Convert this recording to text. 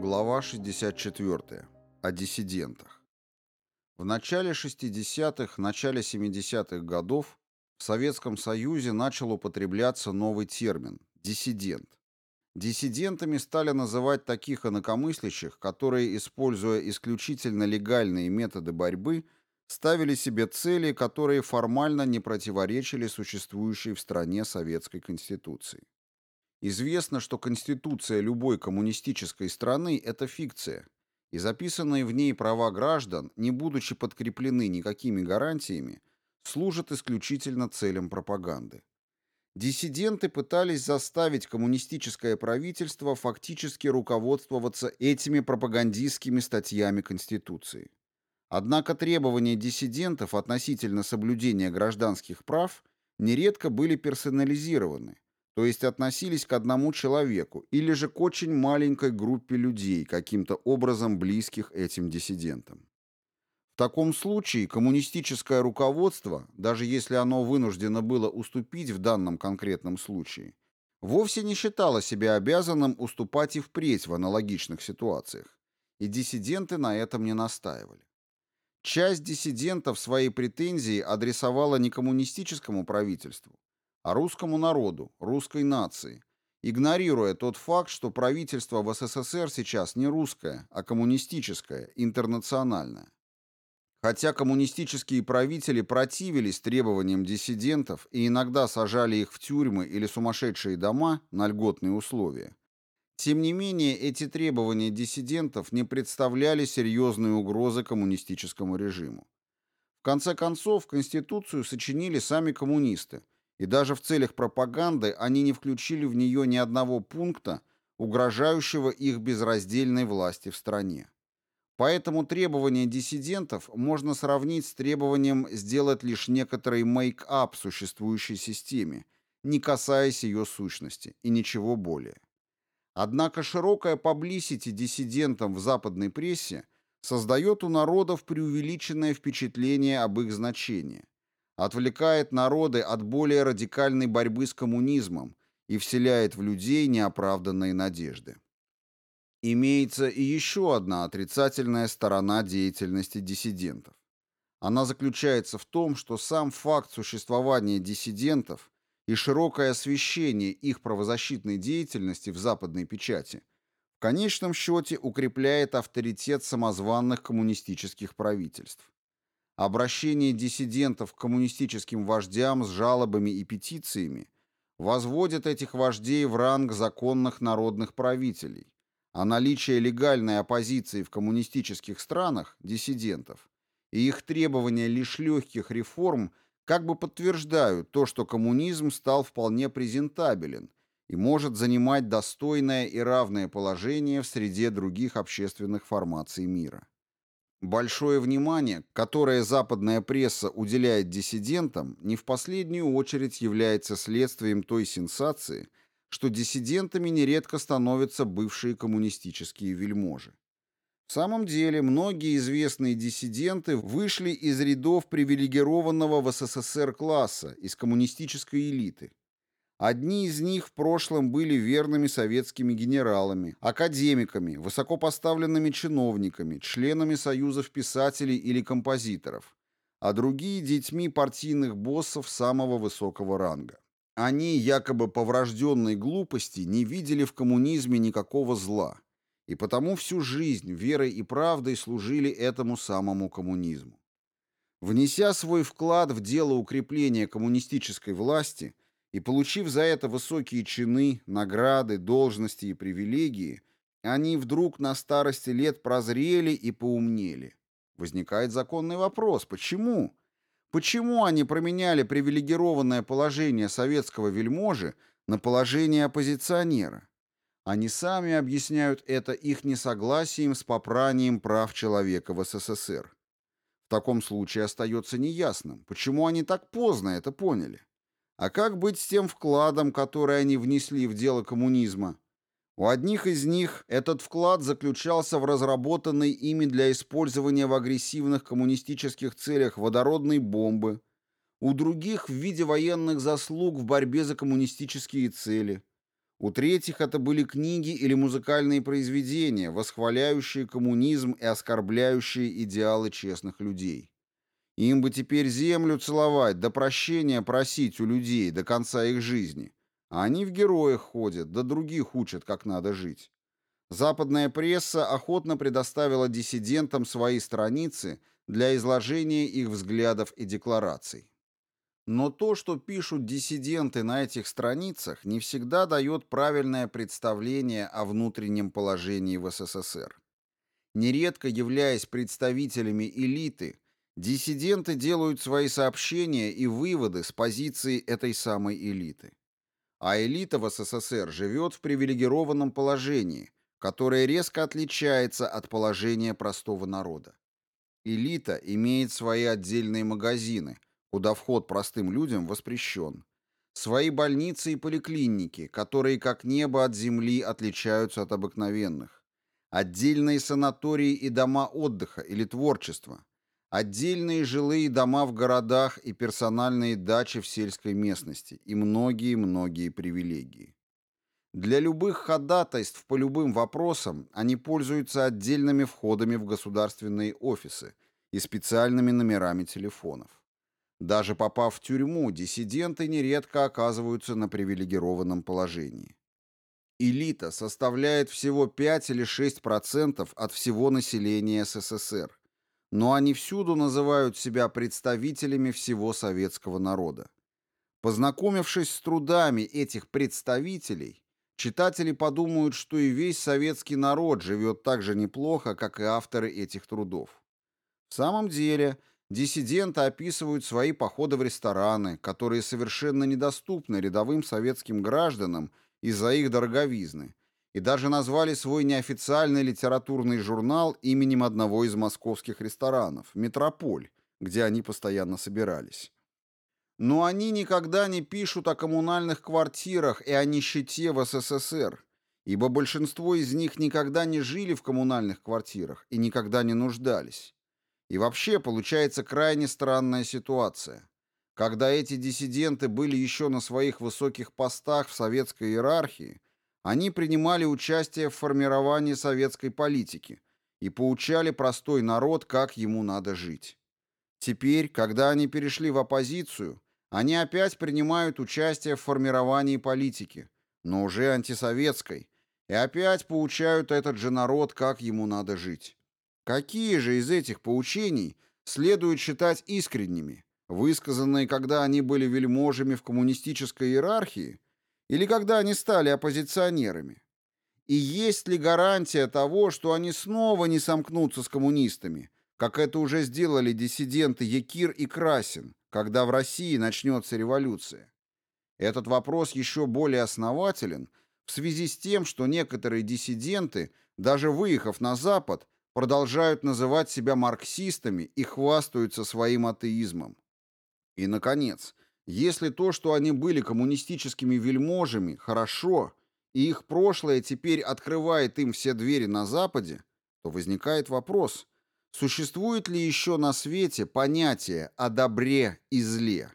Глава 64. О диссидентах. В начале 60-х, начале 70-х годов в Советском Союзе начал употребляться новый термин – диссидент. Диссидентами стали называть таких инакомыслящих, которые, используя исключительно легальные методы борьбы, ставили себе цели, которые формально не противоречили существующей в стране Советской Конституции. Известно, что конституция любой коммунистической страны – это фикция, и записанные в ней права граждан, не будучи подкреплены никакими гарантиями, служат исключительно целям пропаганды. Диссиденты пытались заставить коммунистическое правительство фактически руководствоваться этими пропагандистскими статьями Конституции. Однако требования диссидентов относительно соблюдения гражданских прав нередко были персонализированы – то есть относились к одному человеку или же к очень маленькой группе людей, каким-то образом близких этим диссидентам. В таком случае коммунистическое руководство, даже если оно вынуждено было уступить в данном конкретном случае, вовсе не считало себя обязанным уступать и впредь в аналогичных ситуациях, и диссиденты на этом не настаивали. Часть диссидентов свои претензии адресовала не коммунистическому правительству, а русскому народу, русской нации, игнорируя тот факт, что правительство в СССР сейчас не русское, а коммунистическое, интернациональное. Хотя коммунистические правители противились требованиям диссидентов и иногда сажали их в тюрьмы или сумасшедшие дома на льготные условия, тем не менее эти требования диссидентов не представляли серьезной угрозы коммунистическому режиму. В конце концов, Конституцию сочинили сами коммунисты – и даже в целях пропаганды они не включили в нее ни одного пункта, угрожающего их безраздельной власти в стране. Поэтому требования диссидентов можно сравнить с требованием сделать лишь некоторый мейк-ап существующей системе, не касаясь ее сущности, и ничего более. Однако широкая паблисити диссидентам в западной прессе создает у народов преувеличенное впечатление об их значении – отвлекает народы от более радикальной борьбы с коммунизмом и вселяет в людей неоправданные надежды. Имеется и еще одна отрицательная сторона деятельности диссидентов. Она заключается в том, что сам факт существования диссидентов и широкое освещение их правозащитной деятельности в западной печати в конечном счете укрепляет авторитет самозванных коммунистических правительств. Обращение диссидентов к коммунистическим вождям с жалобами и петициями возводит этих вождей в ранг законных народных правителей, а наличие легальной оппозиции в коммунистических странах, диссидентов, и их требования лишь легких реформ как бы подтверждают то, что коммунизм стал вполне презентабелен и может занимать достойное и равное положение в среде других общественных формаций мира. Большое внимание, которое западная пресса уделяет диссидентам, не в последнюю очередь является следствием той сенсации, что диссидентами нередко становятся бывшие коммунистические вельможи. В самом деле, многие известные диссиденты вышли из рядов привилегированного в СССР класса, из коммунистической элиты. Одни из них в прошлом были верными советскими генералами, академиками, высокопоставленными чиновниками, членами союзов писателей или композиторов, а другие – детьми партийных боссов самого высокого ранга. Они, якобы по врожденной глупости, не видели в коммунизме никакого зла, и потому всю жизнь верой и правдой служили этому самому коммунизму. Внеся свой вклад в дело укрепления коммунистической власти – и получив за это высокие чины, награды, должности и привилегии, они вдруг на старости лет прозрели и поумнели. Возникает законный вопрос, почему? Почему они променяли привилегированное положение советского вельможи на положение оппозиционера? Они сами объясняют это их несогласием с попранием прав человека в СССР. В таком случае остается неясным, почему они так поздно это поняли. А как быть с тем вкладом, который они внесли в дело коммунизма? У одних из них этот вклад заключался в разработанной ими для использования в агрессивных коммунистических целях водородной бомбы, у других в виде военных заслуг в борьбе за коммунистические цели, У-третьих, это были книги или музыкальные произведения, восхваляющие коммунизм и оскорбляющие идеалы честных людей. Им бы теперь землю целовать, да прощения просить у людей до конца их жизни. А они в героях ходят, да других учат, как надо жить. Западная пресса охотно предоставила диссидентам свои страницы для изложения их взглядов и деклараций. Но то, что пишут диссиденты на этих страницах, не всегда дает правильное представление о внутреннем положении в СССР. Нередко являясь представителями элиты, диссиденты делают свои сообщения и выводы с позиции этой самой элиты. А элита в СССР живет в привилегированном положении, которое резко отличается от положения простого народа. Элита имеет свои отдельные магазины – куда вход простым людям воспрещен. Свои больницы и поликлиники, которые как небо от земли отличаются от обыкновенных. Отдельные санатории и дома отдыха или творчества. Отдельные жилые дома в городах и персональные дачи в сельской местности и многие-многие привилегии. Для любых ходатайств по любым вопросам они пользуются отдельными входами в государственные офисы и специальными номерами телефонов. Даже попав в тюрьму, диссиденты нередко оказываются на привилегированном положении. Элита составляет всего 5 или 6% от всего населения СССР, но они всюду называют себя представителями всего советского народа. Познакомившись с трудами этих представителей, читатели подумают, что и весь советский народ живет так же неплохо, как и авторы этих трудов. В самом деле, Диссиденты описывают свои походы в рестораны, которые совершенно недоступны рядовым советским гражданам из-за их дороговизны, и даже назвали свой неофициальный литературный журнал именем одного из московских ресторанов «Метрополь», где они постоянно собирались. Но они никогда не пишут о коммунальных квартирах и о нищете в СССР, ибо большинство из них никогда не жили в коммунальных квартирах и никогда не нуждались. И вообще получается крайне странная ситуация. Когда эти диссиденты были еще на своих высоких постах в советской иерархии, они принимали участие в формировании советской политики и поучали простой народ, как ему надо жить. Теперь, когда они перешли в оппозицию, они опять принимают участие в формировании политики, но уже антисоветской, и опять поучают этот же народ, как ему надо жить. Какие же из этих поучений следует считать искренними, высказанные, когда они были вельможами в коммунистической иерархии, или когда они стали оппозиционерами? И есть ли гарантия того, что они снова не сомкнутся с коммунистами, как это уже сделали диссиденты Якир и Красин, когда в России начнется революция? Этот вопрос еще более основателен в связи с тем, что некоторые диссиденты, даже выехав на Запад, продолжают называть себя марксистами и хвастаются своим атеизмом. И, наконец, если то, что они были коммунистическими вельможами, хорошо, и их прошлое теперь открывает им все двери на Западе, то возникает вопрос, существует ли еще на свете понятие о добре и зле?